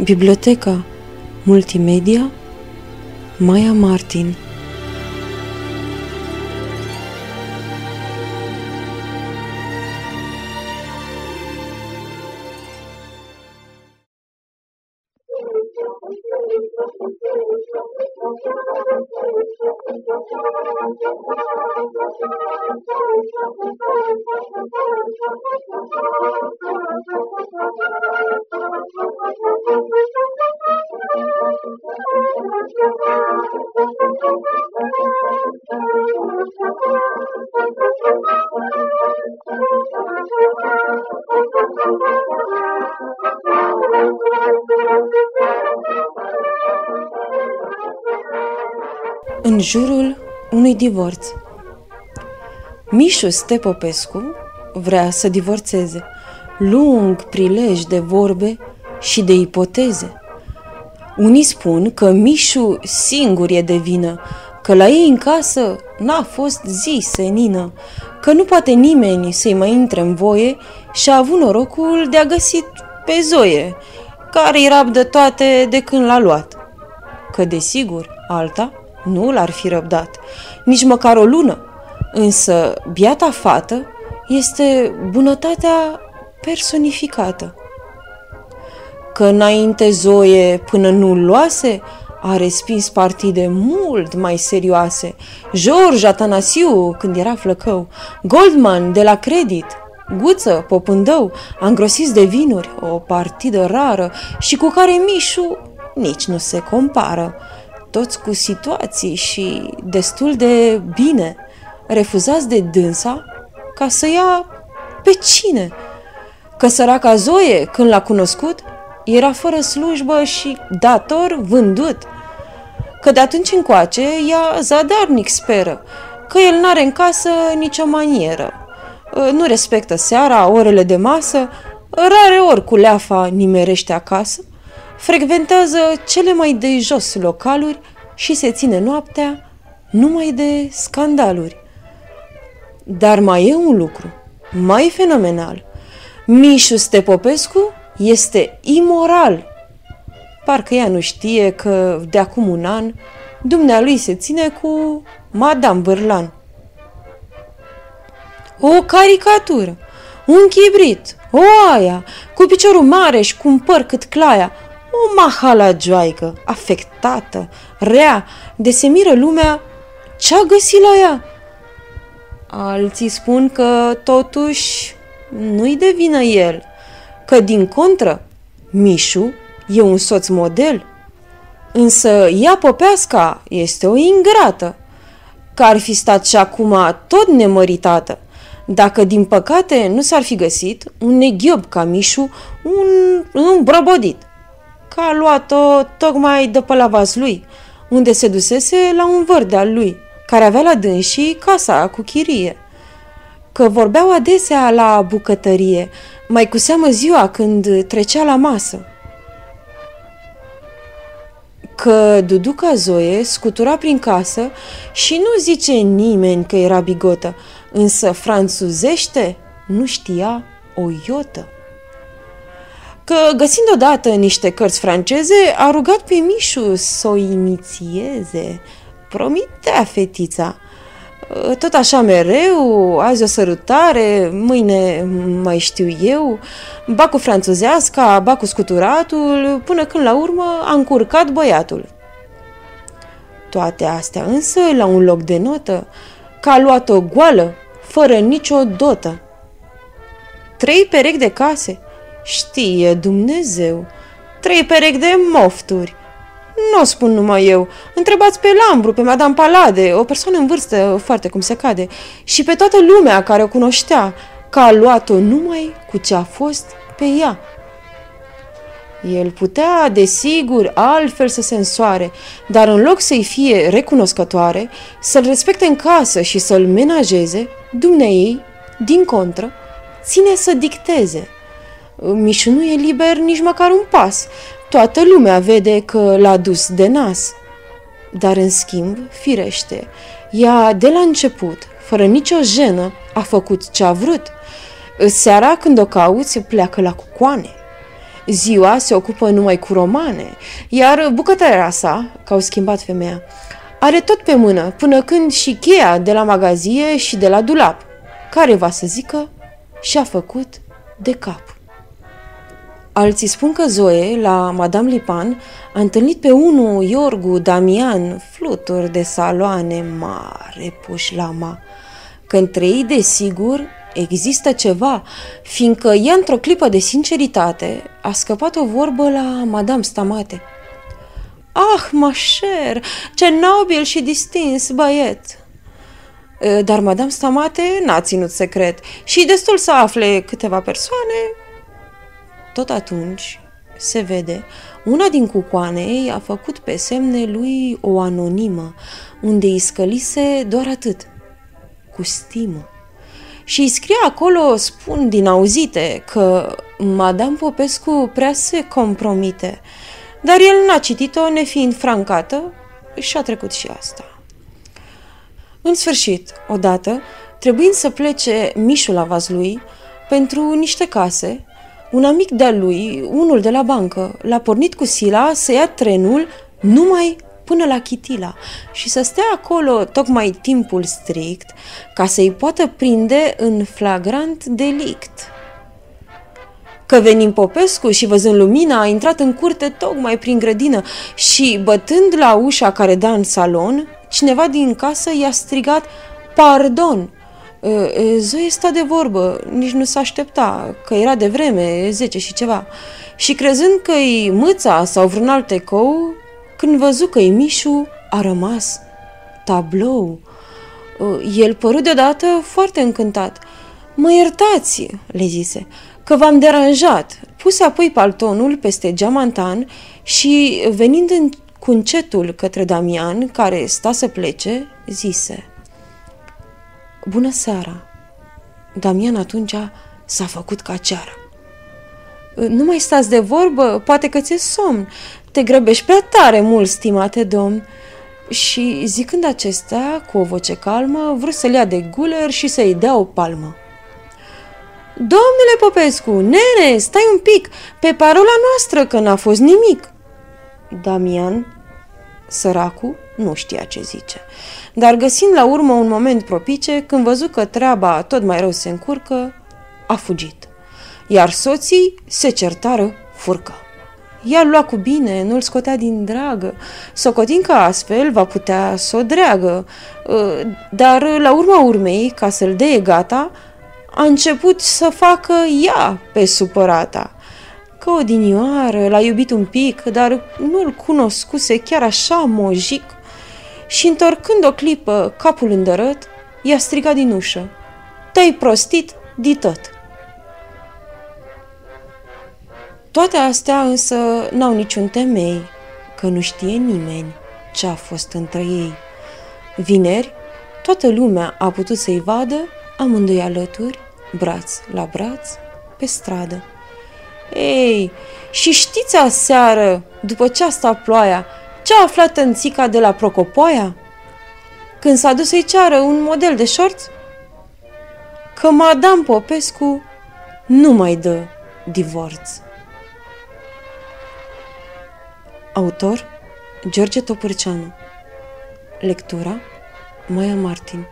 Biblioteca Multimedia Maya Martin În jurul unui divorț Mișu Stepopescu vrea să divorțeze. Lung prilej de vorbe și de ipoteze. Unii spun că Mișu singur e de vină, că la ei în casă n-a fost zi senină, că nu poate nimeni să-i mai intre în voie și a avut norocul de a găsit pe Zoe, care îi rabdă toate de când l-a luat. Că desigur, alta nu l-ar fi răbdat, nici măcar o lună, însă biata fată este bunătatea personificată. Că înainte Zoe, până nu-l luase, a respins partide mult mai serioase. George Atanasiu, când era flăcău, Goldman de la Credit, Guță, Popândău, angrosiți de vinuri, o partidă rară și cu care Mișu nici nu se compară. Toți cu situații și destul de bine, refuzați de dânsa ca să ia pe cine? Că săraca Zoe, când l-a cunoscut, era fără slujbă și dator vândut. Că de atunci încoace ea zadarnic speră, că el n-are în casă nicio manieră. Nu respectă seara, orele de masă, rare ori cu leafa nimerește acasă, frecventează cele mai de jos localuri și se ține noaptea numai de scandaluri. Dar mai e un lucru, mai fenomenal. Mișu Stepopescu este imoral. Parcă ea nu știe că de acum un an dumnealui se ține cu Madame Bârlan. O caricatură, un chibrit, o aia, cu piciorul mare și cu un păr cât claia, o mahala joaică, afectată, rea, de se miră lumea ce-a găsit la ea. Alții spun că totuși nu-i de vină el, că din contră, Mișu e un soț model, însă ea popeasca este o ingrată, că ar fi stat și acum tot nemăritată, dacă din păcate nu s-ar fi găsit un neghiob ca Mișu, un îmbrăbodit, că a luat-o tocmai de pe la vas lui, unde se dusese la un văr al lui, care avea la dânsii casa cu chirie că vorbeau adesea la bucătărie, mai cu seamă ziua când trecea la masă. Că Duduca Zoe scutura prin casă și nu zice nimeni că era bigotă, însă franțuzește nu știa o iotă. Că găsind odată niște cărți franceze, a rugat pe Mișu să o inițieze. Promitea fetița – tot așa mereu, azi o sărutare, mâine mai știu eu, ba cu franțuzeasca, ba cu scuturatul, până când la urmă a încurcat băiatul. Toate astea însă la un loc de notă, că a luat-o goală, fără nicio dotă. Trei perechi de case, știe Dumnezeu, trei perechi de mofturi, nu o spun numai eu. Întrebați pe Lambru, pe Madame Palade, o persoană în vârstă, foarte cum se cade, și pe toată lumea care o cunoștea, că a luat-o numai cu ce a fost pe ea. El putea, desigur, altfel să se însoare, dar în loc să-i fie recunoscătoare, să-l respecte în casă și să-l menajeze, dumneei, din contră, ține să dicteze. Mișu nu e liber nici măcar un pas, Toată lumea vede că l-a dus de nas. Dar, în schimb, firește, ea de la început, fără nicio jenă, a făcut ce a vrut. Seara când o cauți, pleacă la cucoane. Ziua se ocupă numai cu romane, iar bucătărea sa, că au schimbat femeia, are tot pe mână, până când și cheia de la magazie și de la dulap, care va să zică și-a făcut de cap. Alții spun că Zoe, la Madame Lipan, a întâlnit pe unul Iorgu Damian, fluturi de saloane mare puși lama, că între ei, desigur, există ceva, fiindcă ea, într-o clipă de sinceritate, a scăpat o vorbă la Madame Stamate. Ah, mașer, ce nobil și distins băiet! Dar Madame Stamate n-a ținut secret și destul să afle câteva persoane. Tot atunci, se vede, una din cucoane ei a făcut pe semne lui o anonimă, unde îi scălise doar atât, cu stimă. Și îi scria acolo, spun din auzite, că Madame Popescu prea se compromite, dar el n-a citit-o nefiind francată și a trecut și asta. În sfârșit, odată, trebuind să plece Mișul la lui pentru niște case, un amic de-al lui, unul de la bancă, l-a pornit cu sila să ia trenul numai până la Chitila și să stea acolo tocmai timpul strict ca să-i poată prinde în flagrant delict. Că venim Popescu și văzând lumina a intrat în curte tocmai prin grădină și, bătând la ușa care da în salon, cineva din casă i-a strigat Pardon! Zoe sta de vorbă, nici nu s-a aștepta, că era de vreme, zece și ceva. Și crezând că-i mâța sau vreun alt ecou, când văzu că-i Mișu, a rămas tablou. El părut deodată foarte încântat. Mă iertați, le zise, că v-am deranjat. Puse apoi paltonul peste geamantan și, venind în, cu încetul către Damian, care sta să plece, zise Bună seara! Damian atunci s-a făcut ca ceara. Nu mai stați de vorbă? Poate că ți-e somn. Te grăbești prea tare mult, stimate domn. Și zicând acestea, cu o voce calmă, vrut să-l ia de guler și să-i dea o palmă. Domnule Popescu, nene, stai un pic, pe parola noastră că n-a fost nimic. Damian, săracu, nu știa ce zice. Dar găsind la urmă un moment propice, când văzu că treaba tot mai rău se încurcă, a fugit. Iar soții se certară furcă. Ea lua cu bine, nu-l scotea din dragă, socotind că astfel va putea să o dreagă. Ă, dar la urma urmei, ca să-l dea gata, a început să facă ea pe supărata. Că odinioară l-a iubit un pic, dar nu-l cunoscuse chiar așa mojic și întorcând o clipă capul îndărăt, i-a strigat din ușă. Te-ai prostit di tot. Toate astea însă n-au niciun temei, că nu știe nimeni ce a fost între ei. Vineri, toată lumea a putut să-i vadă amândoi alături, braț la braț, pe stradă. Ei, și știți aseară, după ce a stat ploaia, ce a aflat tânțica de la Procopoia? Când s-a dus să-i ceară un model de șorți? Că Madame Popescu nu mai dă divorț. Autor George Topârceanu Lectura Maia Martin